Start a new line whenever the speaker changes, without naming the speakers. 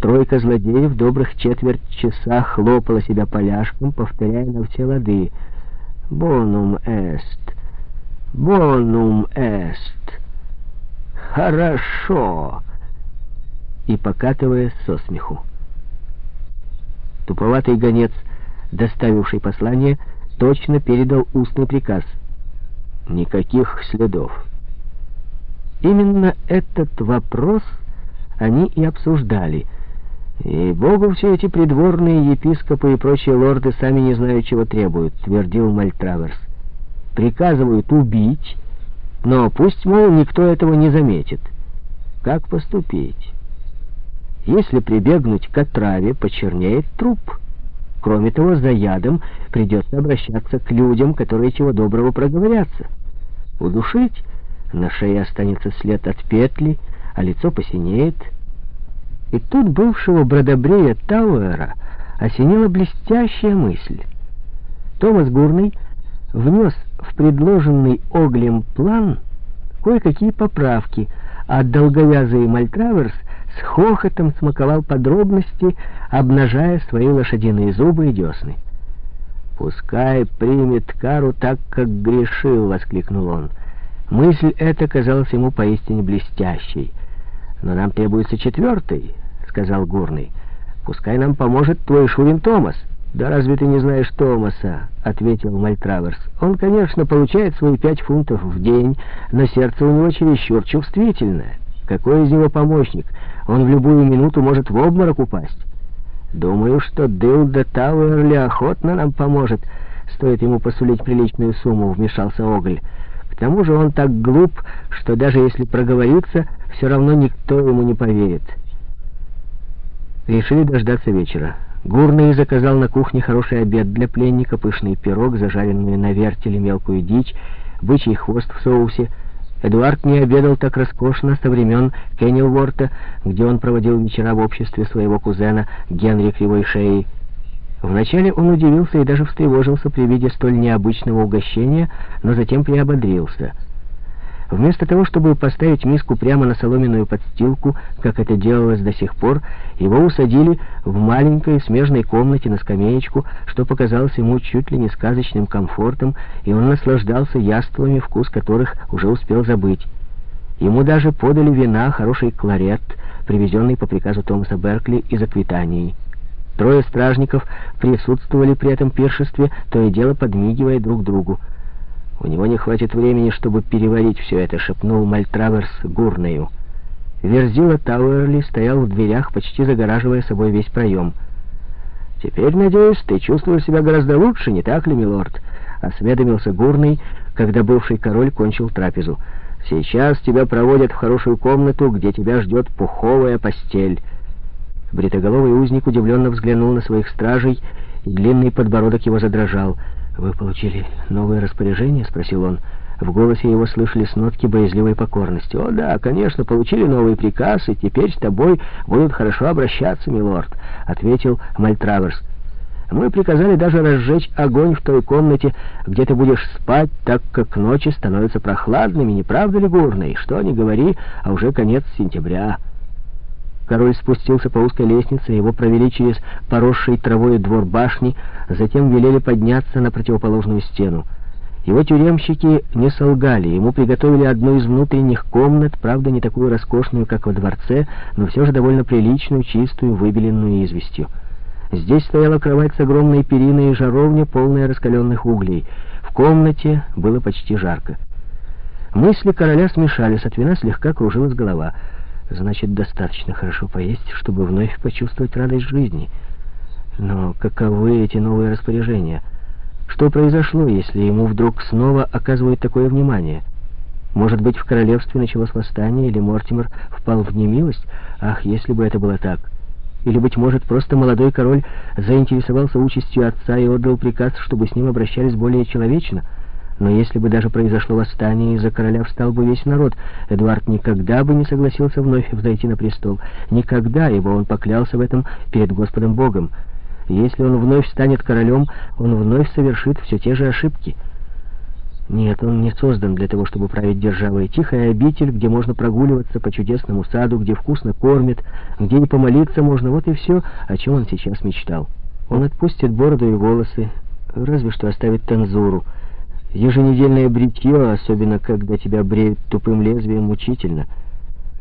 Тройка злодеев добрых четверть часа хлопала себя поляшком, повторяя на все лады «Бонум эст! Бонум эст! Хорошо!» и покатываясь со смеху. Туповатый гонец, доставивший послание, точно передал устный приказ. Никаких следов. Именно этот вопрос они и обсуждали. И богу все эти придворные епископы и прочие лорды сами не знают, чего требуют, твердил Мальтраверс. Приказывают убить, но пусть, мол, никто этого не заметит. Как поступить? Если прибегнуть к отраве, почернеет труп. Кроме того, за ядом придется обращаться к людям, которые чего доброго проговорятся. Удушить, на шее останется след от петли, а лицо посинеет. И тут бывшего бродобрея Тауэра осенила блестящая мысль. Томас Гурный внес в предложенный Оглем план кое-какие поправки, а долговязый Мальтраверс — с хохотом смаковал подробности, обнажая свои лошадиные зубы и десны. «Пускай примет кару так, как грешил!» — воскликнул он. Мысль эта казалась ему поистине блестящей. «Но нам требуется четвертый», — сказал Гурный. «Пускай нам поможет твой Шурин Томас». «Да разве ты не знаешь Томаса?» — ответил Мальтраверс. «Он, конечно, получает свои пять фунтов в день, но сердце у него чересчур чувствительное. Какой из него помощник? Он в любую минуту может в обморок упасть. Думаю, что Дилда Тауэрли охотно нам поможет. Стоит ему посулить приличную сумму, вмешался Огль. К тому же он так глуп, что даже если проговорится, все равно никто ему не поверит. Решили дождаться вечера. Гурный заказал на кухне хороший обед для пленника, пышный пирог, зажаренную на вертеле мелкую дичь, бычий хвост в соусе — Эдуард не обедал так роскошно со времен Кеннилворта, где он проводил вечера в обществе своего кузена Генри Кривой Шеи. Вначале он удивился и даже встревожился при виде столь необычного угощения, но затем приободрился — Вместо того, чтобы поставить миску прямо на соломенную подстилку, как это делалось до сих пор, его усадили в маленькой смежной комнате на скамеечку, что показалось ему чуть ли не сказочным комфортом, и он наслаждался яствами, вкус которых уже успел забыть. Ему даже подали вина, хороший кларет, привезенный по приказу Томаса Беркли из Аквитании. Трое стражников присутствовали при этом пиршестве, то и дело подмигивая друг другу. «У него не хватит времени, чтобы переварить все это», — шепнул Мальтраверс Гурнею. Верзила Тауэрли стоял в дверях, почти загораживая собой весь проем. «Теперь, надеюсь, ты чувствуешь себя гораздо лучше, не так ли, милорд?» — осведомился Гурный, когда бывший король кончил трапезу. «Сейчас тебя проводят в хорошую комнату, где тебя ждет пуховая постель». Бритоголовый узник удивленно взглянул на своих стражей, и длинный подбородок его задрожал — «Вы получили новое распоряжение?» — спросил он. В голосе его слышались нотки боязливой покорности. «О да, конечно, получили новый приказ, и теперь с тобой будут хорошо обращаться, милорд», — ответил Мальтраверс. «Мы приказали даже разжечь огонь в той комнате, где ты будешь спать, так как ночи становятся прохладными, не правда ли, Гурный? Что ни говори, а уже конец сентября». Король спустился по узкой лестнице, его провели через поросший травой двор башни, затем велели подняться на противоположную стену. Его тюремщики не солгали, ему приготовили одну из внутренних комнат, правда, не такую роскошную, как во дворце, но все же довольно приличную, чистую, выбеленную известью. Здесь стояла кровать с огромной периной и жаровня, полная раскаленных углей. В комнате было почти жарко. Мысли короля смешались, от вина слегка кружилась голова — Значит, достаточно хорошо поесть, чтобы вновь почувствовать радость жизни. Но каковы эти новые распоряжения? Что произошло, если ему вдруг снова оказывают такое внимание? Может быть, в королевстве началось восстание, или Мортимер впал в немилость? Ах, если бы это было так! Или, быть может, просто молодой король заинтересовался участью отца и отдал приказ, чтобы с ним обращались более человечно — но если бы даже произошло восстание, из-за короля встал бы весь народ, Эдуард никогда бы не согласился вновь взойти на престол. Никогда, ибо он поклялся в этом перед Господом Богом. Если он вновь станет королем, он вновь совершит все те же ошибки. Нет, он не создан для того, чтобы править державой. Тихая обитель, где можно прогуливаться по чудесному саду, где вкусно кормят, где и помолиться можно. Вот и все, о чем он сейчас мечтал. Он отпустит бороду и волосы, разве что оставит танзуру. Еженедельное бритье, особенно когда тебя бреют тупым лезвием, мучительно —